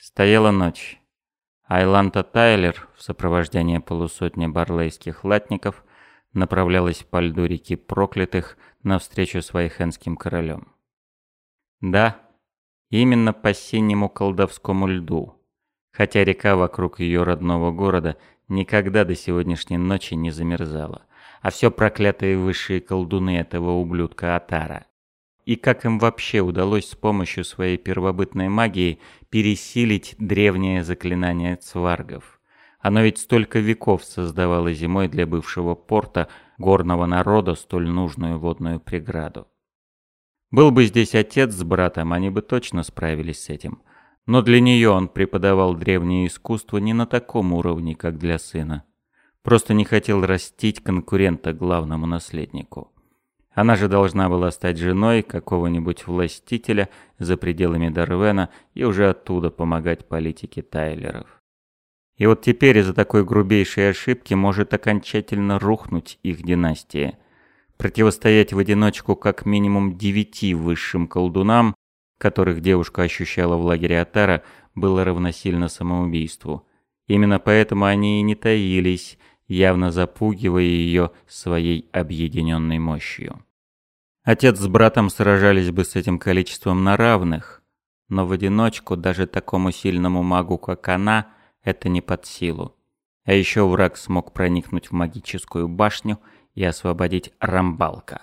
Стояла ночь. Айланта Тайлер в сопровождении полусотни барлейских латников направлялась по льду реки Проклятых навстречу с Вайхенским королем. Да, именно по синему колдовскому льду, хотя река вокруг ее родного города никогда до сегодняшней ночи не замерзала, а все проклятые высшие колдуны этого ублюдка Атара. И как им вообще удалось с помощью своей первобытной магии пересилить древнее заклинание цваргов? Оно ведь столько веков создавало зимой для бывшего порта горного народа столь нужную водную преграду. Был бы здесь отец с братом, они бы точно справились с этим. Но для нее он преподавал древнее искусство не на таком уровне, как для сына. Просто не хотел растить конкурента главному наследнику. Она же должна была стать женой какого-нибудь властителя за пределами Дарвена и уже оттуда помогать политике Тайлеров. И вот теперь из-за такой грубейшей ошибки может окончательно рухнуть их династия. Противостоять в одиночку как минимум девяти высшим колдунам, которых девушка ощущала в лагере Атара, было равносильно самоубийству. Именно поэтому они и не таились, явно запугивая ее своей объединенной мощью. Отец с братом сражались бы с этим количеством на равных, но в одиночку даже такому сильному магу, как она – это не под силу. А еще враг смог проникнуть в магическую башню и освободить Рамбалка.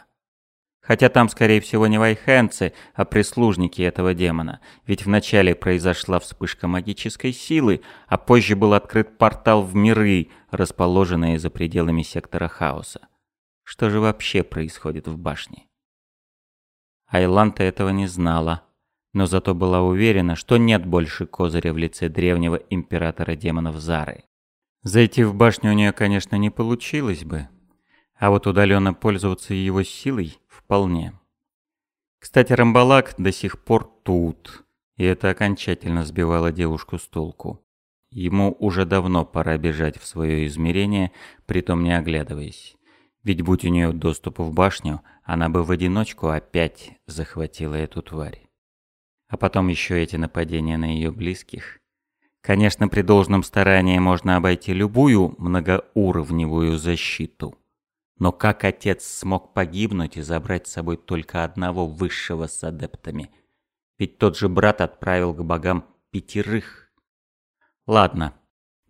Хотя там, скорее всего, не вайхенцы, а прислужники этого демона. Ведь вначале произошла вспышка магической силы, а позже был открыт портал в миры, расположенные за пределами сектора хаоса. Что же вообще происходит в башне? Айланта этого не знала но зато была уверена, что нет больше козыря в лице древнего императора демонов Зары. Зайти в башню у нее, конечно, не получилось бы, а вот удаленно пользоваться его силой вполне. Кстати, Рамбалак до сих пор тут, и это окончательно сбивало девушку с толку. Ему уже давно пора бежать в свое измерение, притом не оглядываясь. Ведь будь у нее доступ в башню, она бы в одиночку опять захватила эту тварь. А потом еще эти нападения на ее близких. Конечно, при должном старании можно обойти любую многоуровневую защиту. Но как отец смог погибнуть и забрать с собой только одного высшего с адептами? Ведь тот же брат отправил к богам пятерых. Ладно,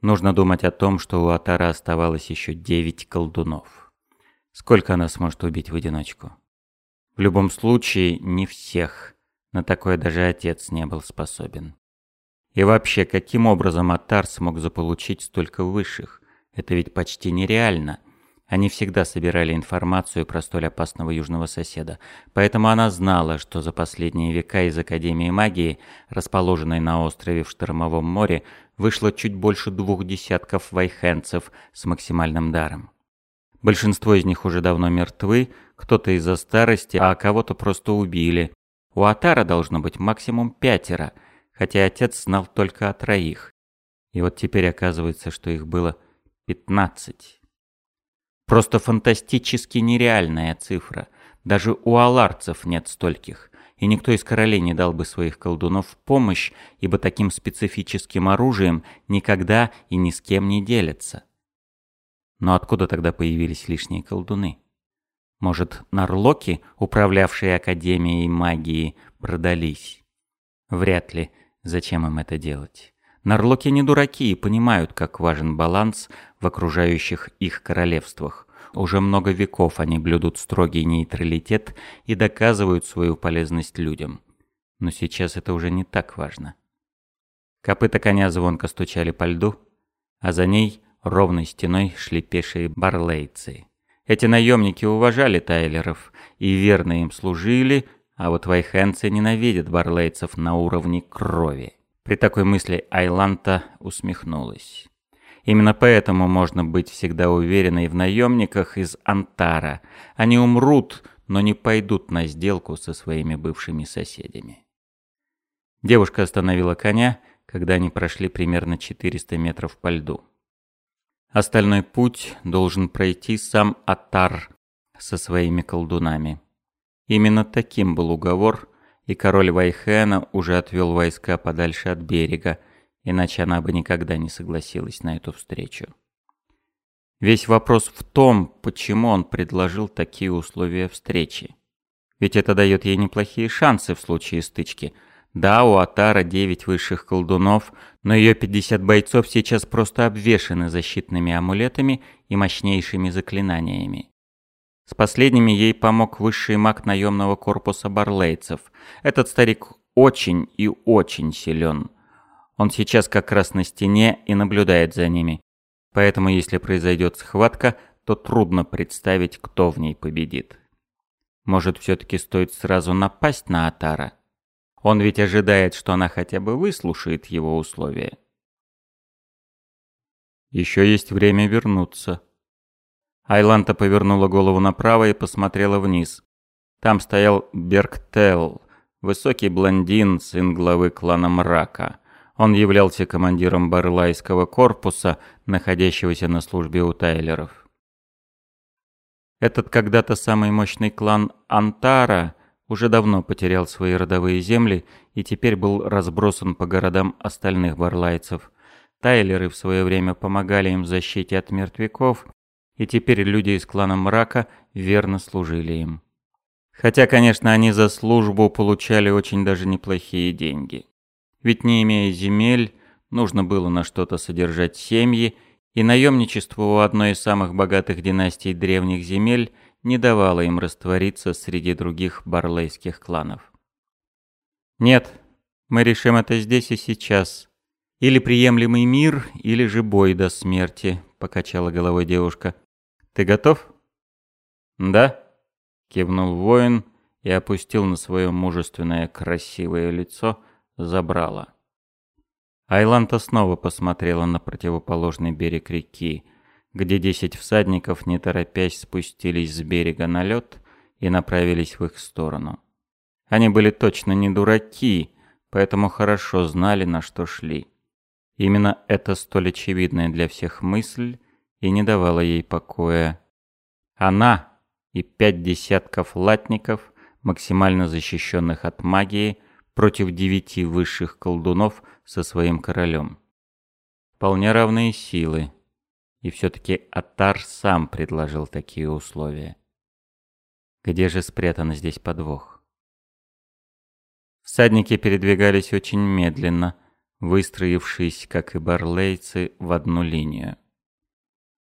нужно думать о том, что у Атара оставалось еще девять колдунов. Сколько она сможет убить в одиночку? В любом случае, не всех. На такое даже отец не был способен. И вообще, каким образом Атар смог заполучить столько высших? Это ведь почти нереально. Они всегда собирали информацию про столь опасного южного соседа, поэтому она знала, что за последние века из Академии магии, расположенной на острове в Штормовом море, вышло чуть больше двух десятков вайхенцев с максимальным даром. Большинство из них уже давно мертвы, кто-то из-за старости, а кого-то просто убили, у Атара должно быть максимум пятеро, хотя отец знал только о троих. И вот теперь оказывается, что их было пятнадцать. Просто фантастически нереальная цифра. Даже у аларцев нет стольких. И никто из королей не дал бы своих колдунов в помощь, ибо таким специфическим оружием никогда и ни с кем не делятся. Но откуда тогда появились лишние колдуны? Может, нарлоки, управлявшие Академией магии, продались? Вряд ли. Зачем им это делать? Нарлоки не дураки и понимают, как важен баланс в окружающих их королевствах. Уже много веков они блюдут строгий нейтралитет и доказывают свою полезность людям. Но сейчас это уже не так важно. Копыта коня звонко стучали по льду, а за ней ровной стеной шли пешие барлейцы. Эти наемники уважали Тайлеров и верно им служили, а вот вайхенцы ненавидят барлейцев на уровне крови. При такой мысли Айланта усмехнулась. Именно поэтому можно быть всегда уверенной в наемниках из Антара. Они умрут, но не пойдут на сделку со своими бывшими соседями. Девушка остановила коня, когда они прошли примерно 400 метров по льду. Остальной путь должен пройти сам Атар со своими колдунами. Именно таким был уговор, и король Вайхена уже отвел войска подальше от берега, иначе она бы никогда не согласилась на эту встречу. Весь вопрос в том, почему он предложил такие условия встречи. Ведь это дает ей неплохие шансы в случае стычки. Да, у Атара 9 высших колдунов, но ее 50 бойцов сейчас просто обвешаны защитными амулетами и мощнейшими заклинаниями. С последними ей помог высший маг наемного корпуса барлейцев. Этот старик очень и очень силен. Он сейчас как раз на стене и наблюдает за ними. Поэтому если произойдет схватка, то трудно представить, кто в ней победит. Может, все-таки стоит сразу напасть на Атара? Он ведь ожидает, что она хотя бы выслушает его условия. Еще есть время вернуться. Айланта повернула голову направо и посмотрела вниз. Там стоял Бергтел, высокий блондин, сын главы клана Мрака. Он являлся командиром Барлайского корпуса, находящегося на службе у Тайлеров. Этот когда-то самый мощный клан Антара уже давно потерял свои родовые земли и теперь был разбросан по городам остальных барлайцев. Тайлеры в свое время помогали им в защите от мертвяков, и теперь люди из клана Мрака верно служили им. Хотя, конечно, они за службу получали очень даже неплохие деньги. Ведь не имея земель, нужно было на что-то содержать семьи, и наемничество у одной из самых богатых династий древних земель не давало им раствориться среди других барлейских кланов. «Нет, мы решим это здесь и сейчас. Или приемлемый мир, или же бой до смерти», — покачала головой девушка. Ты готов?» «Да», — кивнул воин и опустил на свое мужественное красивое лицо забрало. Айланта снова посмотрела на противоположный берег реки, где десять всадников, не торопясь, спустились с берега на лед и направились в их сторону. Они были точно не дураки, поэтому хорошо знали, на что шли. Именно эта столь очевидная для всех мысль и не давала ей покоя. Она и пять десятков латников, максимально защищенных от магии, против девяти высших колдунов со своим королем. Вполне равные силы. И все-таки Атар сам предложил такие условия. Где же спрятан здесь подвох? Всадники передвигались очень медленно, выстроившись, как и барлейцы, в одну линию.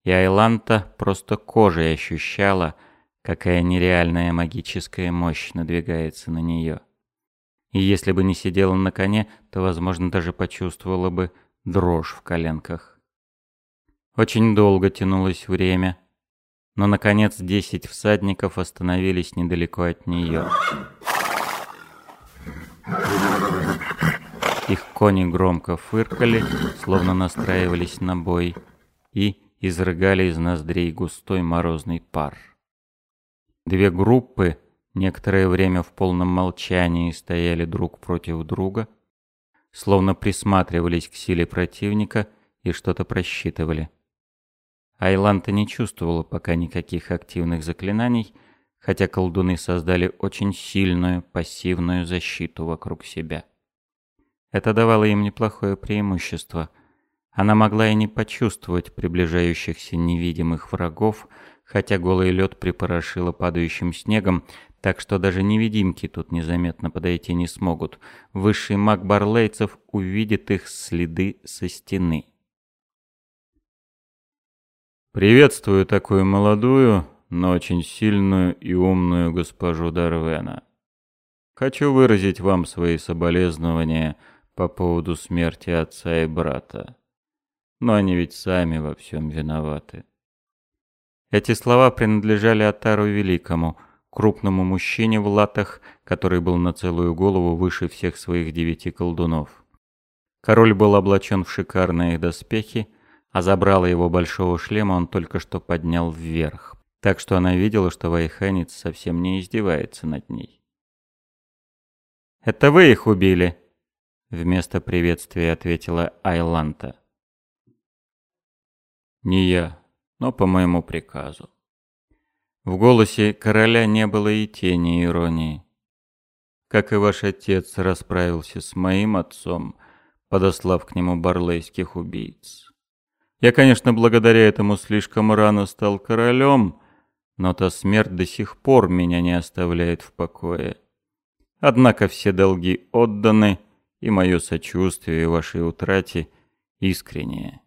И Айланта просто кожей ощущала, какая нереальная магическая мощь надвигается на нее. И если бы не сидела на коне, то, возможно, даже почувствовала бы дрожь в коленках. Очень долго тянулось время, но, наконец, десять всадников остановились недалеко от нее. Их кони громко фыркали, словно настраивались на бой, и изрыгали из ноздрей густой морозный пар. Две группы некоторое время в полном молчании стояли друг против друга, словно присматривались к силе противника и что-то просчитывали. Айланта не чувствовала пока никаких активных заклинаний, хотя колдуны создали очень сильную пассивную защиту вокруг себя. Это давало им неплохое преимущество — она могла и не почувствовать приближающихся невидимых врагов, хотя голый лед припорошило падающим снегом, так что даже невидимки тут незаметно подойти не смогут. Высший маг барлейцев увидит их следы со стены. «Приветствую такую молодую, но очень сильную и умную госпожу Дарвена. Хочу выразить вам свои соболезнования по поводу смерти отца и брата. Но они ведь сами во всем виноваты. Эти слова принадлежали Атару Великому, крупному мужчине в латах, который был на целую голову выше всех своих девяти колдунов. Король был облачен в шикарные доспехи, а забрало его большого шлема он только что поднял вверх, так что она видела, что Вайханец совсем не издевается над ней. «Это вы их убили?» Вместо приветствия ответила Айланта. Не я, но по моему приказу. В голосе короля не было и тени иронии. Как и ваш отец расправился с моим отцом, подослав к нему барлейских убийц. Я, конечно, благодаря этому слишком рано стал королем, но та смерть до сих пор меня не оставляет в покое. Однако все долги отданы, и мое сочувствие вашей утрате искреннее.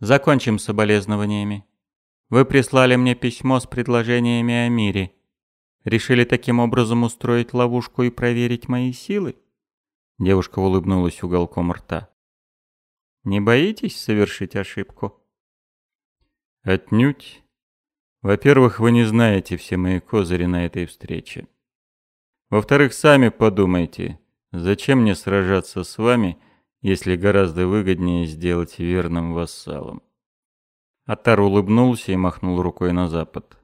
Закончим соболезнованиями. Вы прислали мне письмо с предложениями о мире. Решили таким образом устроить ловушку и проверить мои силы? Девушка улыбнулась уголком рта. Не боитесь совершить ошибку? Отнюдь. Во-первых, вы не знаете все мои козыри на этой встрече. Во-вторых, сами подумайте, зачем мне сражаться с вами, если гораздо выгоднее сделать верным вассалом. Атар улыбнулся и махнул рукой на запад.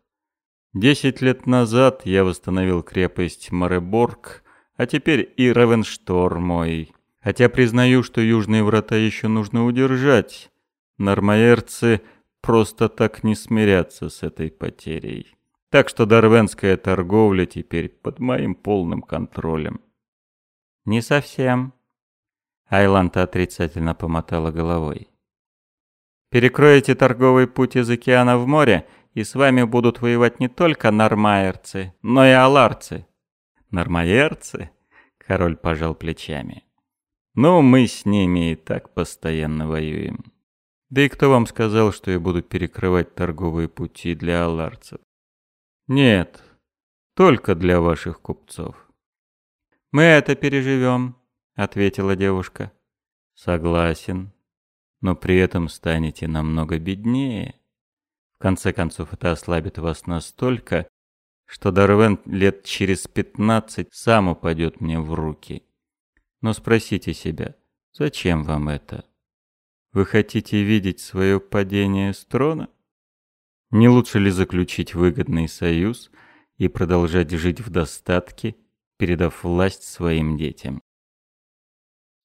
Десять лет назад я восстановил крепость Мареборг, а теперь и Равенштор мой. Хотя признаю, что южные врата еще нужно удержать. Нормаерцы просто так не смирятся с этой потерей. Так что дарвенская торговля теперь под моим полным контролем. Не совсем. Айланта отрицательно помотала головой. Перекроете торговый путь из океана в море, и с вами будут воевать не только нормаерцы, но и аларцы. Нормаерцы? Король пожал плечами. Ну, мы с ними и так постоянно воюем. Да и кто вам сказал, что я буду перекрывать торговые пути для аларцев? Нет, только для ваших купцов. Мы это переживем, ответила девушка. Согласен, но при этом станете намного беднее. В конце концов, это ослабит вас настолько, что Дарвен лет через пятнадцать сам упадет мне в руки. Но спросите себя, зачем вам это? Вы хотите видеть свое падение с трона? Не лучше ли заключить выгодный союз и продолжать жить в достатке, передав власть своим детям?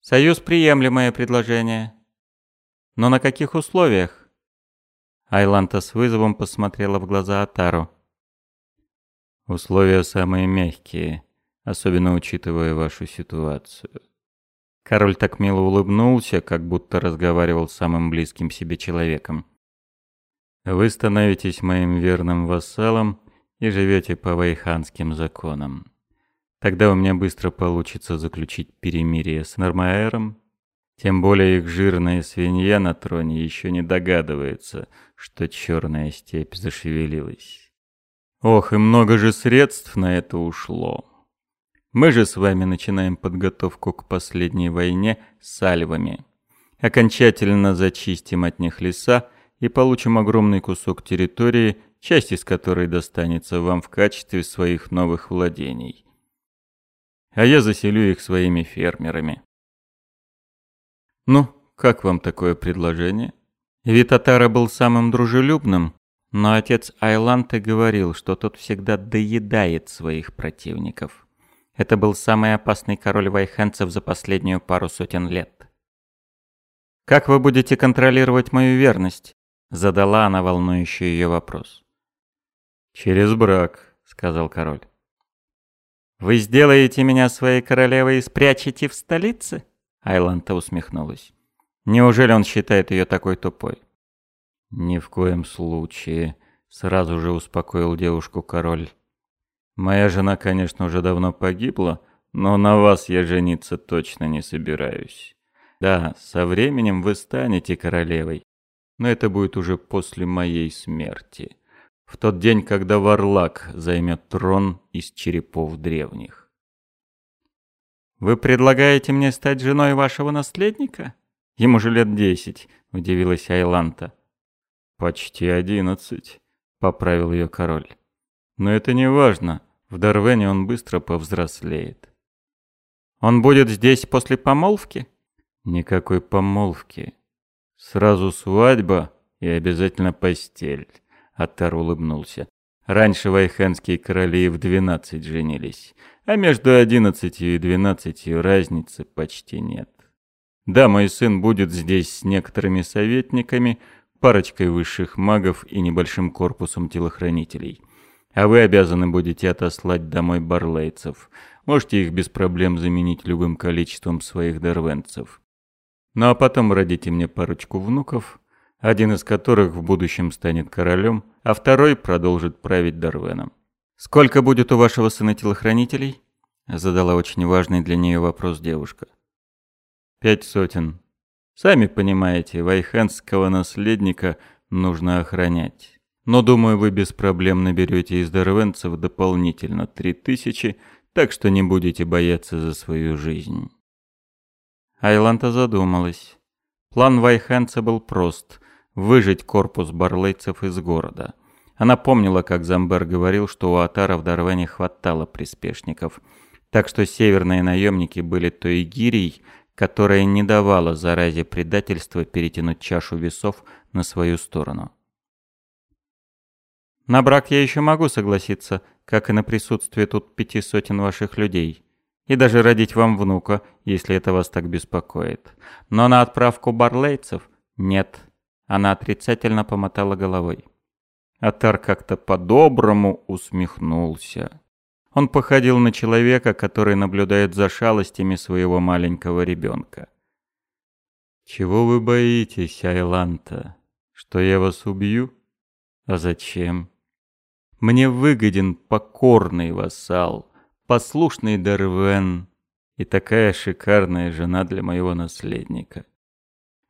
Союз – приемлемое предложение. Но на каких условиях? Айланта с вызовом посмотрела в глаза Атару. Условия самые мягкие, особенно учитывая вашу ситуацию. Король так мило улыбнулся, как будто разговаривал с самым близким себе человеком. Вы становитесь моим верным вассалом и живете по вайханским законам. Тогда у меня быстро получится заключить перемирие с Нормаэром тем более их жирная свинья на троне еще не догадывается, что черная степь зашевелилась. Ох, и много же средств на это ушло. Мы же с вами начинаем подготовку к последней войне с альвами. Окончательно зачистим от них леса и получим огромный кусок территории, часть из которой достанется вам в качестве своих новых владений. А я заселю их своими фермерами. «Ну, как вам такое предложение?» Витатара был самым дружелюбным, но отец Айланты говорил, что тот всегда доедает своих противников. Это был самый опасный король вайхенцев за последнюю пару сотен лет. «Как вы будете контролировать мою верность?» — задала она волнующий ее вопрос. «Через брак», — сказал король. «Вы сделаете меня своей королевой и спрячете в столице?» Айланта усмехнулась. Неужели он считает ее такой тупой? Ни в коем случае, сразу же успокоил девушку король. Моя жена, конечно, уже давно погибла, но на вас я жениться точно не собираюсь. Да, со временем вы станете королевой, но это будет уже после моей смерти. В тот день, когда Варлак займет трон из черепов древних. «Вы предлагаете мне стать женой вашего наследника? Ему же лет десять», — удивилась Айланта. «Почти одиннадцать», — поправил ее король. «Но это не важно. В Дарвене он быстро повзрослеет». «Он будет здесь после помолвки?» «Никакой помолвки. Сразу свадьба и обязательно постель», — Аттар улыбнулся. «Раньше вайхенские короли в двенадцать женились а между одиннадцатью и двенадцатью разницы почти нет. Да, мой сын будет здесь с некоторыми советниками, парочкой высших магов и небольшим корпусом телохранителей. А вы обязаны будете отослать домой барлейцев. Можете их без проблем заменить любым количеством своих дарвенцев. Ну а потом родите мне парочку внуков, один из которых в будущем станет королем, а второй продолжит править Дарвеном. «Сколько будет у вашего сына телохранителей?» Задала очень важный для нее вопрос девушка. «Пять сотен. Сами понимаете, вайхенского наследника нужно охранять. Но, думаю, вы без проблем наберете из дарвенцев дополнительно три тысячи, так что не будете бояться за свою жизнь». Айланта задумалась. План Вайхенца был прост — выжить корпус барлейцев из города. Она помнила, как Замбер говорил, что у Атара в Дарвене хватало приспешников, так что северные наемники были той гирией, которая не давала заразе предательства перетянуть чашу весов на свою сторону. На брак я еще могу согласиться, как и на присутствие тут пяти сотен ваших людей. И даже родить вам внука, если это вас так беспокоит. Но на отправку барлейцев нет. Она отрицательно помотала головой. Атар как-то по-доброму усмехнулся. Он походил на человека, который наблюдает за шалостями своего маленького ребенка. «Чего вы боитесь, Айланта? Что я вас убью? А зачем? Мне выгоден покорный вассал, послушный Дарвен и такая шикарная жена для моего наследника.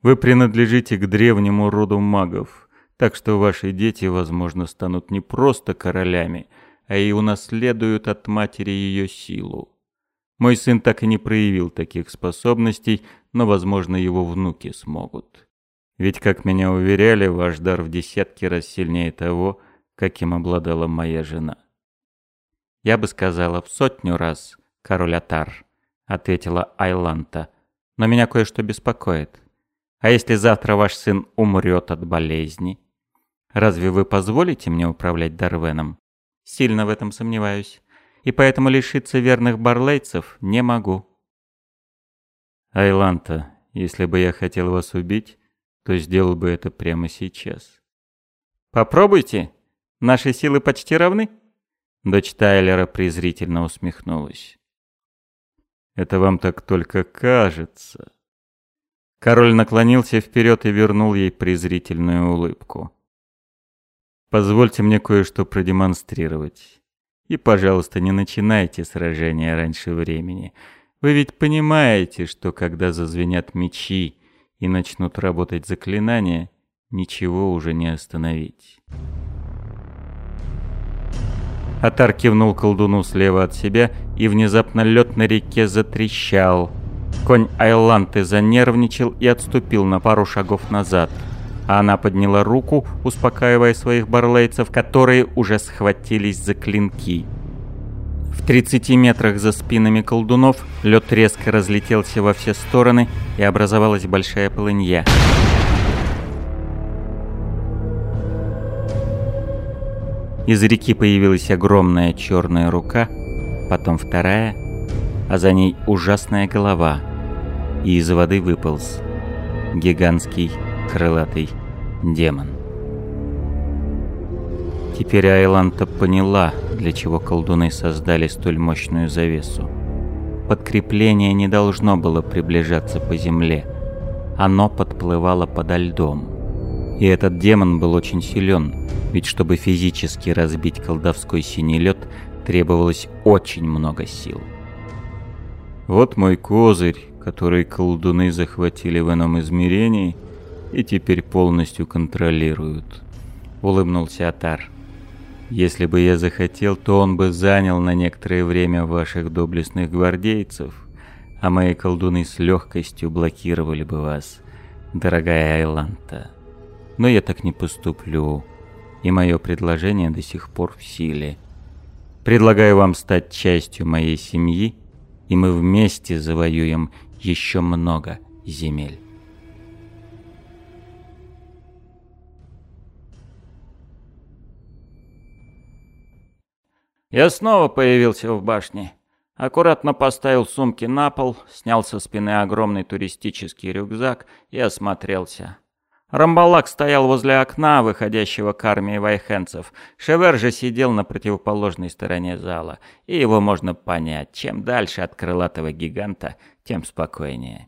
Вы принадлежите к древнему роду магов» Так что ваши дети, возможно, станут не просто королями, а и унаследуют от матери ее силу. Мой сын так и не проявил таких способностей, но, возможно, его внуки смогут. Ведь, как меня уверяли, ваш дар в десятки раз сильнее того, каким обладала моя жена. Я бы сказала в сотню раз, король Атар, ответила Айланта, но меня кое-что беспокоит. А если завтра ваш сын умрет от болезни? Разве вы позволите мне управлять Дарвеном? Сильно в этом сомневаюсь. И поэтому лишиться верных барлейцев не могу. Айланта, если бы я хотел вас убить, то сделал бы это прямо сейчас. Попробуйте. Наши силы почти равны. Дочь Тайлера презрительно усмехнулась. Это вам так только кажется. Король наклонился вперед и вернул ей презрительную улыбку. Позвольте мне кое-что продемонстрировать. И, пожалуйста, не начинайте сражение раньше времени. Вы ведь понимаете, что когда зазвенят мечи и начнут работать заклинания, ничего уже не остановить. Атар кивнул колдуну слева от себя, и внезапно лед на реке затрещал. Конь Айланты занервничал и отступил на пару шагов назад – а она подняла руку, успокаивая своих барлейцев, которые уже схватились за клинки. В 30 метрах за спинами колдунов лед резко разлетелся во все стороны и образовалась большая полынья. Из реки появилась огромная черная рука, потом вторая, а за ней ужасная голова. И из воды выполз гигантский крылатый демон. Теперь Айланта поняла, для чего колдуны создали столь мощную завесу. Подкрепление не должно было приближаться по земле. Оно подплывало подо льдом. И этот демон был очень силен, ведь чтобы физически разбить колдовской синий лед, требовалось очень много сил. Вот мой козырь, который колдуны захватили в ином измерении — и теперь полностью контролируют», — улыбнулся Атар. «Если бы я захотел, то он бы занял на некоторое время ваших доблестных гвардейцев, а мои колдуны с легкостью блокировали бы вас, дорогая Айланта. Но я так не поступлю, и мое предложение до сих пор в силе. Предлагаю вам стать частью моей семьи, и мы вместе завоюем еще много земель». Я снова появился в башне. Аккуратно поставил сумки на пол, снял со спины огромный туристический рюкзак и осмотрелся. Рамбалак стоял возле окна, выходящего к армии вайхенцев. Шевер же сидел на противоположной стороне зала, и его можно понять. Чем дальше от крылатого гиганта, тем спокойнее.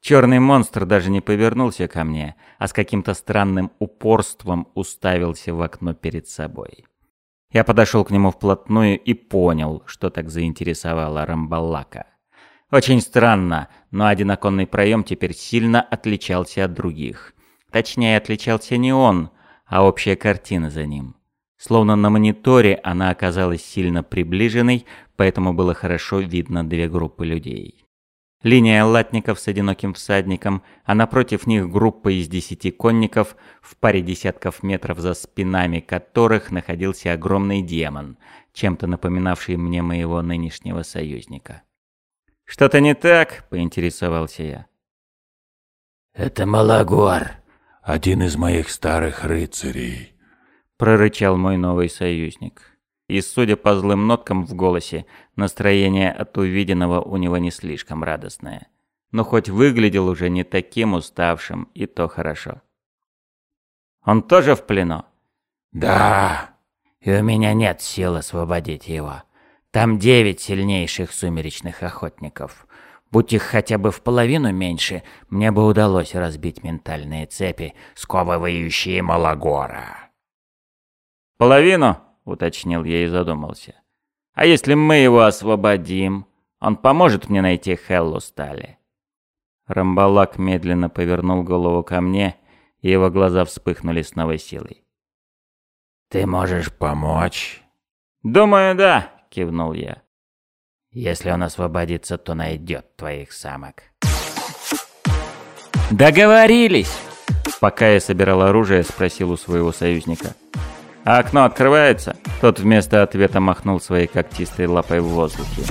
Черный монстр даже не повернулся ко мне, а с каким-то странным упорством уставился в окно перед собой. Я подошел к нему вплотную и понял, что так заинтересовало Рамбалака. Очень странно, но один оконный проем теперь сильно отличался от других. Точнее, отличался не он, а общая картина за ним. Словно на мониторе она оказалась сильно приближенной, поэтому было хорошо видно две группы людей. Линия латников с одиноким всадником, а напротив них группа из десяти конников, в паре десятков метров за спинами которых находился огромный демон, чем-то напоминавший мне моего нынешнего союзника. «Что-то не так?» — поинтересовался я. «Это Малагуар», один из моих старых рыцарей», — прорычал мой новый союзник. И, судя по злым ноткам в голосе, настроение от увиденного у него не слишком радостное. Но хоть выглядел уже не таким уставшим, и то хорошо. «Он тоже в плену?» «Да, и у меня нет сил освободить его. Там девять сильнейших сумеречных охотников. Будь их хотя бы в половину меньше, мне бы удалось разбить ментальные цепи, сковывающие Малагора. «Половину?» — уточнил я и задумался. «А если мы его освободим, он поможет мне найти Хеллу Стали?» Рамбалак медленно повернул голову ко мне, и его глаза вспыхнули с новой силой. «Ты можешь помочь?» «Думаю, да», — кивнул я. Если он освободится, то найдет твоих самок. Договорились! Пока я собирал оружие, спросил у своего союзника. А окно открывается? Тот вместо ответа махнул своей когтистой лапой в воздухе.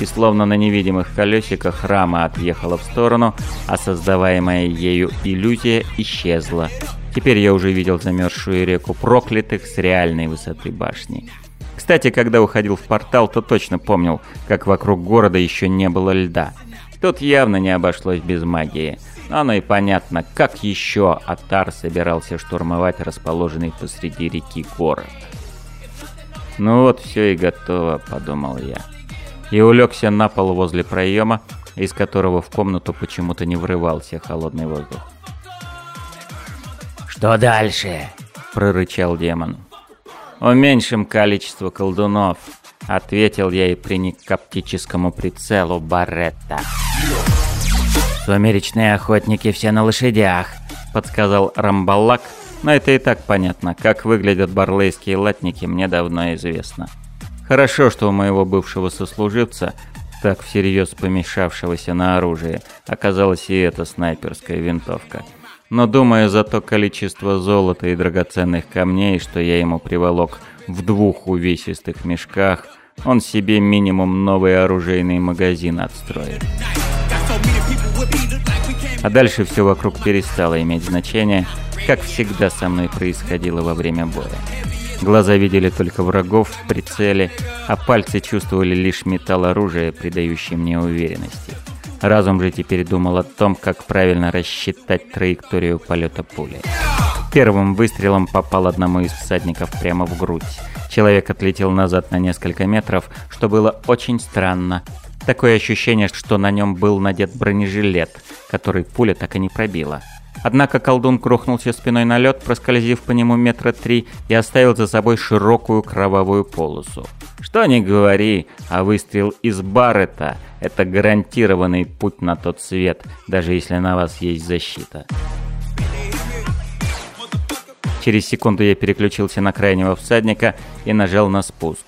И словно на невидимых колесиках рама отъехала в сторону, а создаваемая ею иллюзия исчезла. Теперь я уже видел замерзшую реку проклятых с реальной высоты башни. Кстати, когда уходил в портал, то точно помнил, как вокруг города еще не было льда. Тут явно не обошлось без магии. Оно и понятно, как еще Атар собирался штурмовать расположенный посреди реки город. «Ну вот, все и готово», — подумал я. И улегся на пол возле проема, из которого в комнату почему-то не врывался холодный воздух. «Что дальше?» — прорычал демон. «Уменьшим количество колдунов», — ответил я и приник к оптическому прицелу Барретта. «Сумеречные охотники все на лошадях», — подсказал Рамбалак, но это и так понятно. Как выглядят барлейские латники, мне давно известно. Хорошо, что у моего бывшего сослуживца, так всерьез помешавшегося на оружие, оказалась и эта снайперская винтовка — но думая за то количество золота и драгоценных камней, что я ему приволок в двух увесистых мешках, он себе минимум новый оружейный магазин отстроит. А дальше все вокруг перестало иметь значение, как всегда со мной происходило во время боя. Глаза видели только врагов в прицеле, а пальцы чувствовали лишь металл оружия, придающий мне уверенности. Разум же теперь думал о том, как правильно рассчитать траекторию полета пули. Первым выстрелом попал одному из всадников прямо в грудь. Человек отлетел назад на несколько метров, что было очень странно. Такое ощущение, что на нем был надет бронежилет, который пуля так и не пробила. Однако колдун крухнулся спиной на лед, проскользив по нему метра три и оставил за собой широкую кровавую полосу. Что ни говори, а выстрел из Баррета — это гарантированный путь на тот свет, даже если на вас есть защита. Через секунду я переключился на крайнего всадника и нажал на спуск.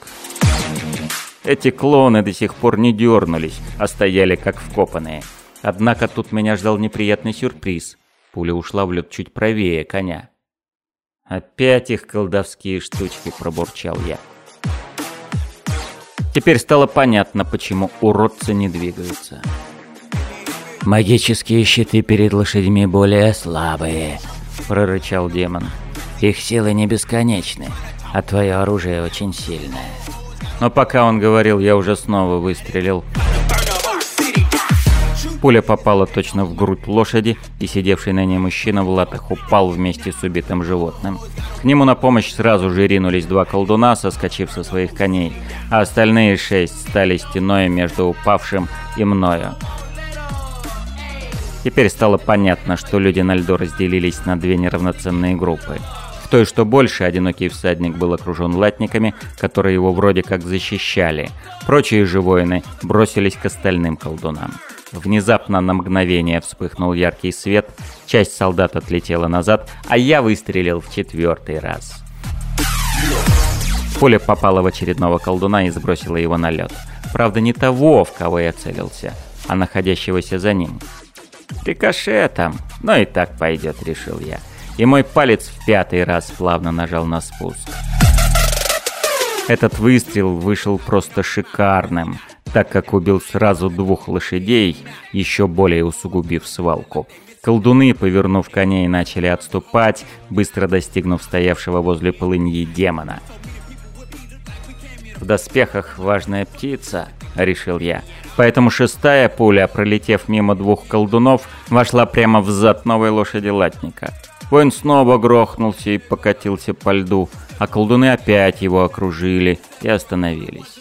Эти клоуны до сих пор не дернулись, а стояли как вкопанные. Однако тут меня ждал неприятный сюрприз. Пуля ушла в лед чуть правее коня. «Опять их колдовские штучки», — пробурчал я. Теперь стало понятно, почему уродцы не двигаются. «Магические щиты перед лошадьми более слабые», — прорычал демон. «Их силы не бесконечны, а твое оружие очень сильное». Но пока он говорил, я уже снова выстрелил. Пуля попала точно в грудь лошади, и сидевший на ней мужчина в латах упал вместе с убитым животным. К нему на помощь сразу же ринулись два колдуна, соскочив со своих коней, а остальные шесть стали стеной между упавшим и мною. Теперь стало понятно, что люди на льду разделились на две неравноценные группы. В той, что больше, одинокий всадник был окружен латниками, которые его вроде как защищали. Прочие же воины бросились к остальным колдунам. Внезапно на мгновение вспыхнул яркий свет, часть солдат отлетела назад, а я выстрелил в четвертый раз. Пуля попала в очередного колдуна и сбросила его на лед. Правда, не того, в кого я целился, а находящегося за ним. Рикошетом, но и так пойдет, решил я и мой палец в пятый раз плавно нажал на спуск. Этот выстрел вышел просто шикарным, так как убил сразу двух лошадей, еще более усугубив свалку. Колдуны, повернув коней, начали отступать, быстро достигнув стоявшего возле полыньи демона. В доспехах важная птица, решил я. Поэтому шестая пуля, пролетев мимо двух колдунов, вошла прямо в зад новой лошади латника. Воин снова грохнулся и покатился по льду, а колдуны опять его окружили и остановились.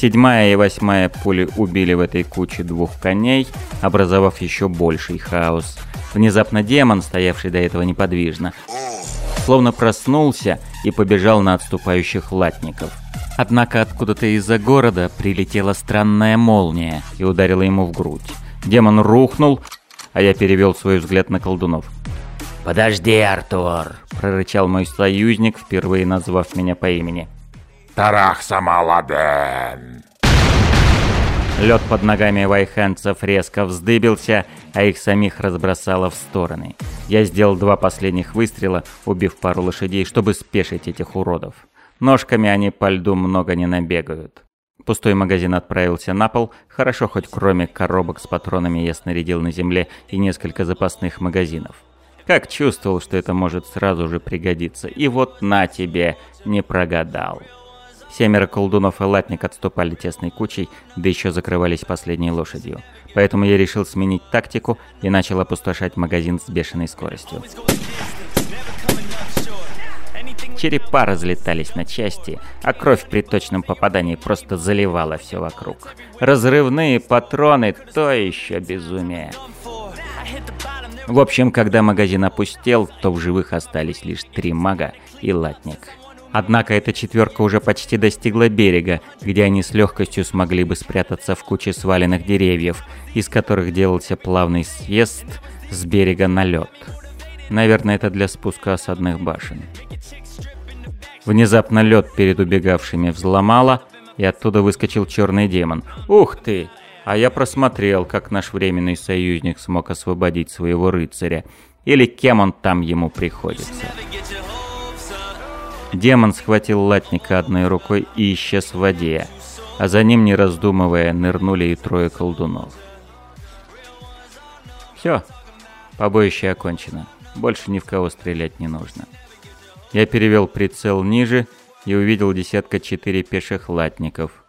Седьмая и восьмая пули убили в этой куче двух коней, образовав еще больший хаос. Внезапно демон, стоявший до этого неподвижно, словно проснулся и побежал на отступающих латников. Однако откуда-то из-за города прилетела странная молния и ударила ему в грудь. Демон рухнул, а я перевел свой взгляд на колдунов. «Подожди, Артур!» – прорычал мой союзник, впервые назвав меня по имени. «Тарах Самаладен!» Лед под ногами вайхенцев резко вздыбился, а их самих разбросало в стороны. Я сделал два последних выстрела, убив пару лошадей, чтобы спешить этих уродов. Ножками они по льду много не набегают. Пустой магазин отправился на пол, хорошо хоть кроме коробок с патронами я снарядил на земле и несколько запасных магазинов. Как чувствовал, что это может сразу же пригодиться, и вот на тебе, не прогадал. Семеро колдунов и латник отступали тесной кучей, да еще закрывались последней лошадью. Поэтому я решил сменить тактику и начал опустошать магазин с бешеной скоростью. Черепа разлетались на части, а кровь при точном попадании просто заливала все вокруг. Разрывные патроны — то еще безумие. В общем, когда магазин опустел, то в живых остались лишь три мага и латник. Однако эта четверка уже почти достигла берега, где они с легкостью смогли бы спрятаться в куче сваленных деревьев, из которых делался плавный съезд с берега на лед. Наверное, это для спуска осадных башен. Внезапно лед перед убегавшими взломало, и оттуда выскочил черный демон. «Ух ты!» А я просмотрел, как наш временный союзник смог освободить своего рыцаря. Или кем он там ему приходится. Демон схватил латника одной рукой и исчез в воде, а за ним, не раздумывая, нырнули и трое колдунов. Все, побоище окончено. Больше ни в кого стрелять не нужно. Я перевел прицел ниже и увидел десятка четыре пеших латников.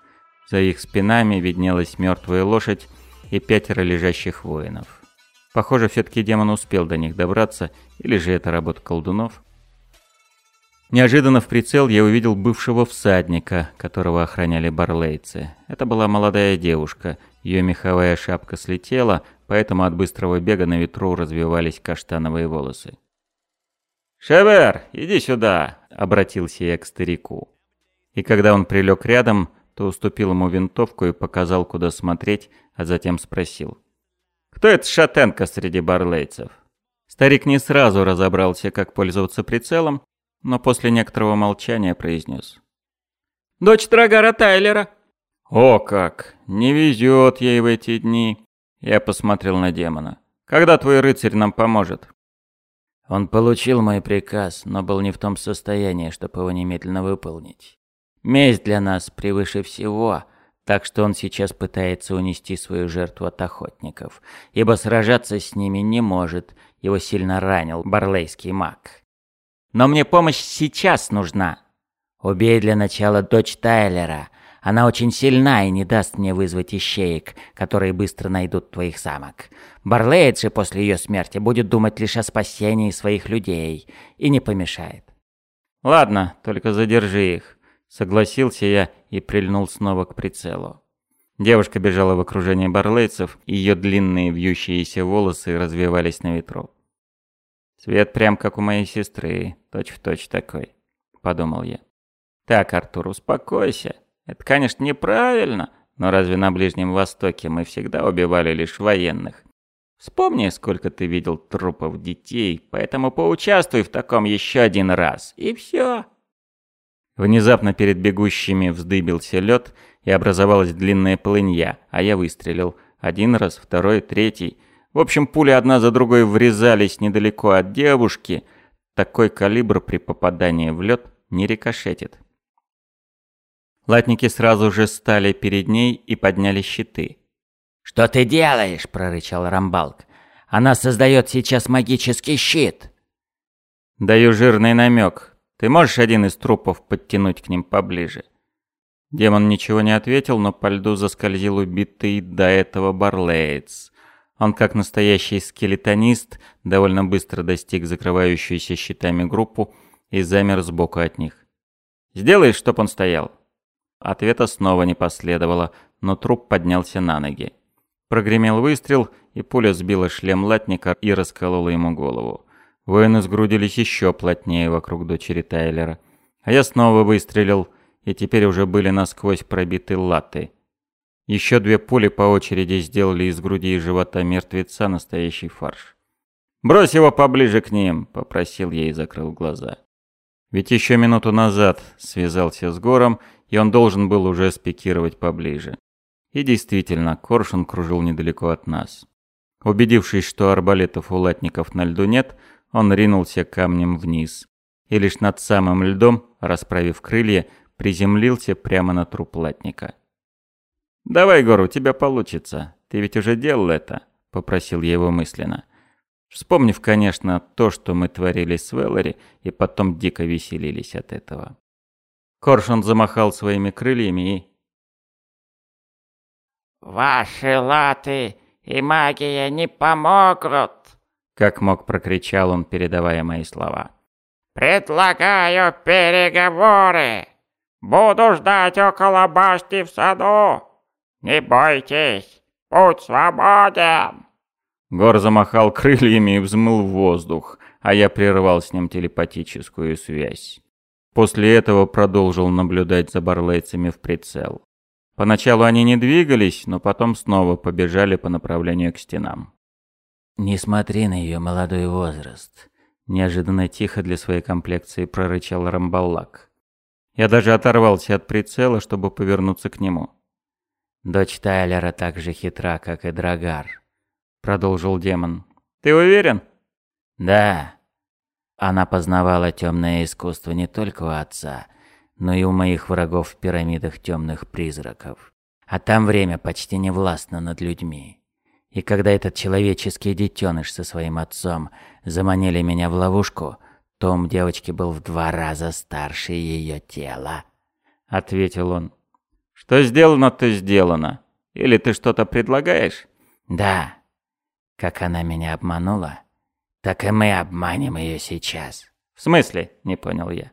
За их спинами виднелась мертвая лошадь и пятеро лежащих воинов. Похоже, все-таки демон успел до них добраться, или же это работа колдунов. Неожиданно в прицел я увидел бывшего всадника, которого охраняли барлейцы. Это была молодая девушка, ее меховая шапка слетела, поэтому от быстрого бега на ветру развивались каштановые волосы. «Шевер, иди сюда!» — обратился я к старику. И когда он прилег рядом, то уступил ему винтовку и показал, куда смотреть, а затем спросил. «Кто это шатенка среди барлейцев?» Старик не сразу разобрался, как пользоваться прицелом, но после некоторого молчания произнес. «Дочь Трагара Тайлера». «О как! Не везет ей в эти дни!» Я посмотрел на демона. «Когда твой рыцарь нам поможет?» Он получил мой приказ, но был не в том состоянии, чтобы его немедленно выполнить. Месть для нас превыше всего, так что он сейчас пытается унести свою жертву от охотников, ибо сражаться с ними не может, его сильно ранил барлейский маг. Но мне помощь сейчас нужна. Убей для начала дочь Тайлера, Она очень сильна и не даст мне вызвать ищеек, которые быстро найдут твоих самок. Барлейд же после ее смерти будет думать лишь о спасении своих людей и не помешает. Ладно, только задержи их. Согласился я и прильнул снова к прицелу. Девушка бежала в окружении барлейцев, и ее длинные вьющиеся волосы развивались на ветру. Цвет прям как у моей сестры, точь-в-точь точь такой, подумал я. Так, Артур, успокойся. Это, конечно, неправильно, но разве на Ближнем Востоке мы всегда убивали лишь военных? Вспомни, сколько ты видел трупов детей, поэтому поучаствуй в таком еще один раз, и все. Внезапно перед бегущими вздыбился лед, и образовалась длинная полынья, а я выстрелил. Один раз, второй, третий. В общем, пули одна за другой врезались недалеко от девушки. Такой калибр при попадании в лед не рикошетит. Латники сразу же стали перед ней и подняли щиты. «Что ты делаешь?» – прорычал Рамбалк. «Она создает сейчас магический щит!» «Даю жирный намек. Ты можешь один из трупов подтянуть к ним поближе?» Демон ничего не ответил, но по льду заскользил убитый до этого Барлейтс. Он, как настоящий скелетонист, довольно быстро достиг закрывающуюся щитами группу и замер сбоку от них. «Сделай, чтоб он стоял». Ответа снова не последовало, но труп поднялся на ноги. Прогремел выстрел, и пуля сбила шлем латника и расколола ему голову. Воины сгрудились еще плотнее вокруг дочери Тайлера. А я снова выстрелил, и теперь уже были насквозь пробиты латы. Еще две пули по очереди сделали из груди и живота мертвеца настоящий фарш. «Брось его поближе к ним!» – попросил я и закрыл глаза. Ведь еще минуту назад связался с Гором, и он должен был уже спикировать поближе. И действительно, коршун кружил недалеко от нас. Убедившись, что арбалетов у латников на льду нет, он ринулся камнем вниз. И лишь над самым льдом, расправив крылья, приземлился прямо на труп латника. «Давай, Гор, у тебя получится. Ты ведь уже делал это», — попросил я его мысленно. Вспомнив, конечно, то, что мы творили с Веллери, и потом дико веселились от этого. Коршун замахал своими крыльями и... «Ваши латы и магия не помогут!» Как мог, прокричал он, передавая мои слова. «Предлагаю переговоры!» Буду ждать около башни в саду. Не бойтесь, путь свободен. Гор замахал крыльями и взмыл в воздух, а я прервал с ним телепатическую связь. После этого продолжил наблюдать за барлейцами в прицел. Поначалу они не двигались, но потом снова побежали по направлению к стенам. «Не смотри на ее молодой возраст», — неожиданно тихо для своей комплекции прорычал Рамбаллак. Я даже оторвался от прицела, чтобы повернуться к нему. «Дочь Тайлера так же хитра, как и Драгар», — продолжил демон. «Ты уверен?» «Да. Она познавала темное искусство не только у отца, но и у моих врагов в пирамидах темных призраков. А там время почти не властно над людьми. И когда этот человеческий детеныш со своим отцом заманили меня в ловушку, том девочки был в два раза старше ее тела. Ответил он. Что сделано, то сделано. Или ты что-то предлагаешь? Да. Как она меня обманула, так и мы обманем ее сейчас. В смысле? Не понял я.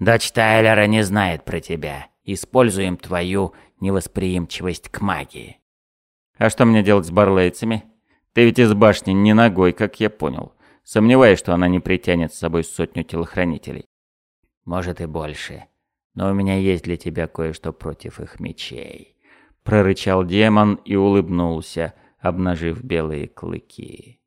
Дочь Тайлера не знает про тебя. Используем твою невосприимчивость к магии. А что мне делать с барлейцами? Ты ведь из башни не ногой, как я понял. Сомневаюсь, что она не притянет с собой сотню телохранителей. Может и больше. Но у меня есть для тебя кое-что против их мечей. Прорычал демон и улыбнулся, обнажив белые клыки.